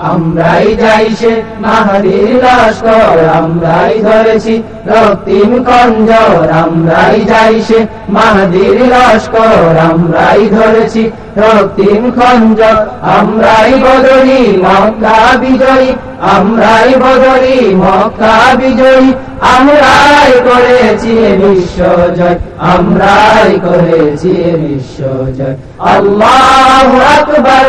আমরাই যাই সে মাহাদির লস্কর, আমরাই ধরেছি রক্তিম কঞ্জর, আমরাই যাই সে মাহাদির লস্কর, আমরাই ধরেছি রক্তিম খঞ্জর আমরাই বদলি মক্কা বিজয়ী, আমরাই বদলি মক্কা বিজয়ী। আমরাই করেছি বিশ্বজয় আমরাই করেছি বিশ্বজয় আল্লাহ আকবর।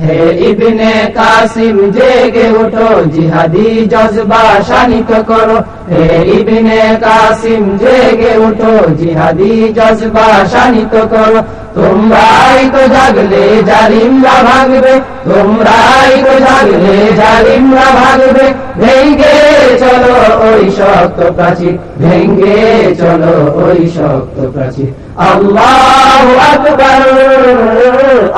হে ইবনে কাসিম, জেগে ওঠো, জিহাদি জজবা শানিত করো। হে ইবনে কাসিম, জেগে ওঠো, জিহাদি জজবা শানিত করো। তোমরাই তো জাগলে, জালিমরা ভাগবে। তোমরাই তো জাগলে, জালিমরা ভাগবে। ভেঙ্গে চলো ওই শক্ত প্রাচীর, ভেঙ্গে চলো ওই শক্ত প্রাচীর। আল্লাহ আকবর।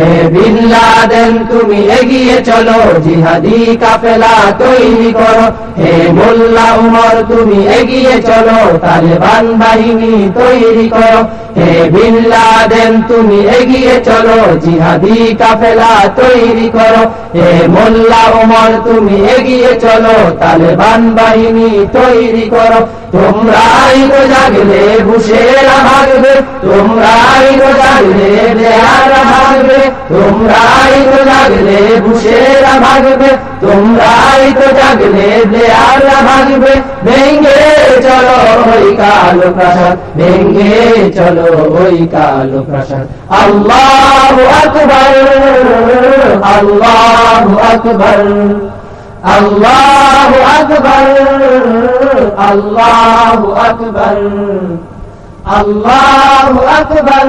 হে তুমি এগিয়ে চলো, জিহাদি কাফেলা তৈরি করো। হে মোল্লা উমর, তুমি এগিয়ে চলো, তালেবান বাহিনী তৈরি করো। হে বিল্লাদেন তুমি এগিয়ে চলো, জিহাদি কাফেলা তৈরি করো। হে মোল্লা উমর, তুমি এগিয়ে চলো, তালেবান বাহিনী তৈরি করো। তোমরাই তো জাগলে বুসেরা ভাগবে তোমরাই তো জাগলে ভাগবে তোমরাই তো জাগলে বুসেরা ভাগবে। তোমরাই তো জাগলে দেয়ারা ভাগবে। ভেঙ্গে চলো ওই কালো প্রাসাদ ভেঙ্গে চলো ওই কালো প্রাসাদ। আল্লাহ আকবর আল্লাহ আকবর আল্লাহ আকবর আল্লাহ আকবর আল্লাহ আকবর।